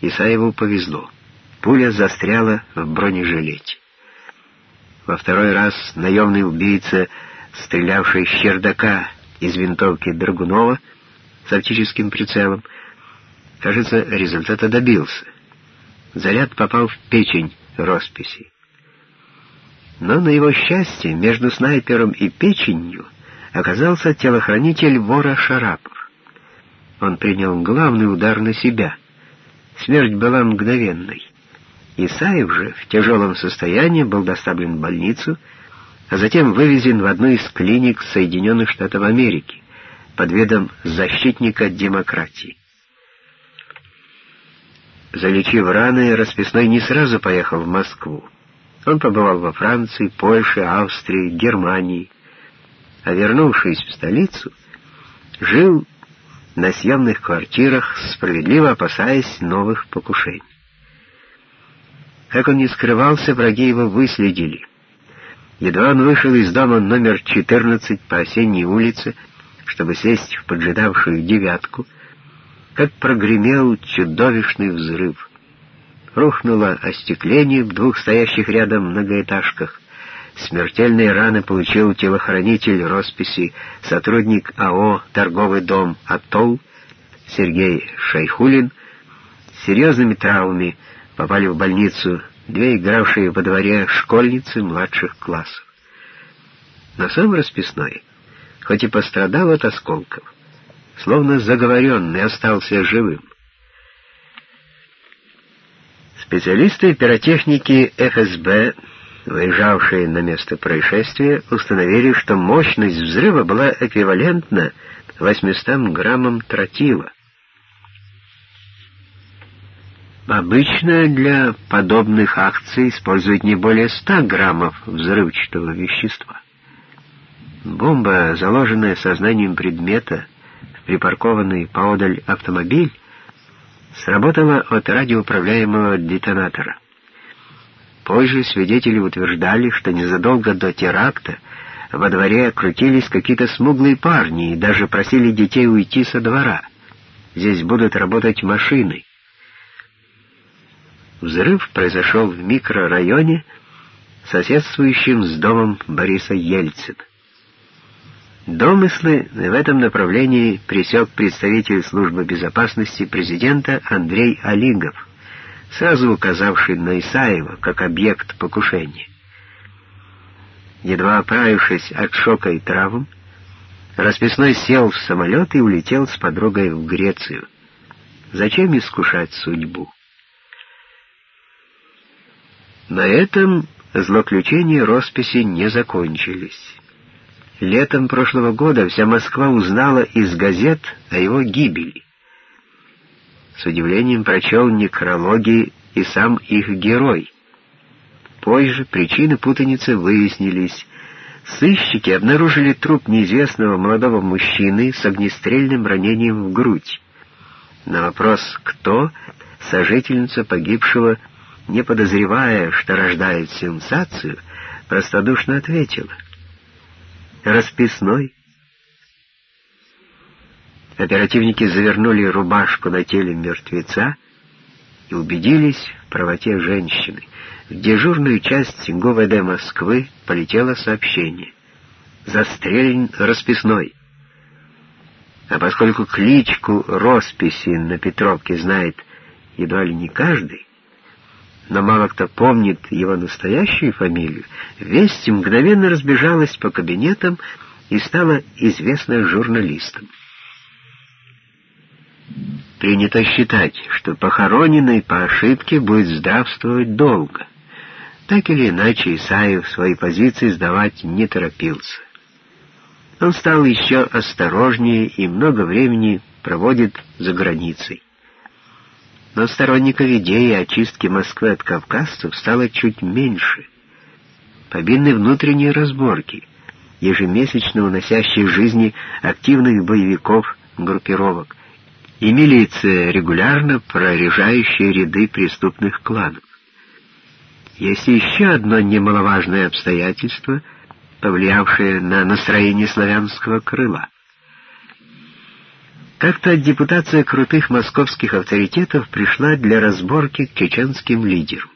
Исаеву повезло. Пуля застряла в бронежилете. Во второй раз наемный убийца, стрелявший с чердака из винтовки Драгунова с оптическим прицелом, кажется, результата добился. Заряд попал в печень росписи. Но на его счастье между снайпером и печенью оказался телохранитель вора Шарапов. Он принял главный удар на себя. Смерть была мгновенной. Исаев же в тяжелом состоянии был доставлен в больницу, а затем вывезен в одну из клиник Соединенных Штатов Америки под видом защитника демократии. Залечив раны, Расписной не сразу поехал в Москву. Он побывал во Франции, Польше, Австрии, Германии, а вернувшись в столицу, жил на съемных квартирах, справедливо опасаясь новых покушений. Как он не скрывался, враги его выследили. Едва он вышел из дома номер 14 по осенней улице, чтобы сесть в поджидавшую девятку, как прогремел чудовищный взрыв. Рухнуло остекление в двух стоящих рядом многоэтажках. Смертельные раны получил телохранитель росписи, сотрудник АО «Торговый дом Атол» Сергей Шайхулин. С серьезными травмами попали в больницу две игравшие во дворе школьницы младших классов. Но сам расписной, хоть и пострадал от осколков, словно заговоренный, остался живым. Специалисты пиротехники ФСБ, выезжавшие на место происшествия, установили, что мощность взрыва была эквивалентна 800 граммам тротила. Обычно для подобных акций используют не более 100 граммов взрывчатого вещества. Бомба, заложенная сознанием предмета в припаркованный поодаль автомобиль, сработала от радиоуправляемого детонатора. Позже свидетели утверждали, что незадолго до теракта во дворе крутились какие-то смуглые парни и даже просили детей уйти со двора. Здесь будут работать машины. Взрыв произошел в микрорайоне, соседствующем с домом Бориса Ельцина. Домыслы в этом направлении пресек представитель службы безопасности президента Андрей Олигов, сразу указавший на Исаева как объект покушения. Едва оправившись от шока и травм, Расписной сел в самолет и улетел с подругой в Грецию. Зачем искушать судьбу? На этом злоключения росписи не закончились. Летом прошлого года вся Москва узнала из газет о его гибели. С удивлением прочел некрологи и сам их герой. Позже причины путаницы выяснились. Сыщики обнаружили труп неизвестного молодого мужчины с огнестрельным ранением в грудь. На вопрос «кто?» сожительница погибшего не подозревая, что рождает сенсацию, простодушно ответила. «Расписной». Оперативники завернули рубашку на теле мертвеца и убедились в правоте женщины. В дежурную часть ГУВД Москвы полетело сообщение. «Застрелен расписной». А поскольку кличку росписи на Петровке знает едва ли не каждый, но мало кто помнит его настоящую фамилию, весть мгновенно разбежалась по кабинетам и стала известна журналистам. Принято считать, что похороненный по ошибке будет здравствовать долго. Так или иначе, Исаев свои позиции сдавать не торопился. Он стал еще осторожнее и много времени проводит за границей но сторонников идеи очистки Москвы от кавказцев стало чуть меньше. Победны внутренние разборки, ежемесячно уносящие жизни активных боевиков группировок, и милиция, регулярно прорежающая ряды преступных кланов. Есть еще одно немаловажное обстоятельство, повлиявшее на настроение славянского крыла. Как-то депутация крутых московских авторитетов пришла для разборки к чеченским лидерам.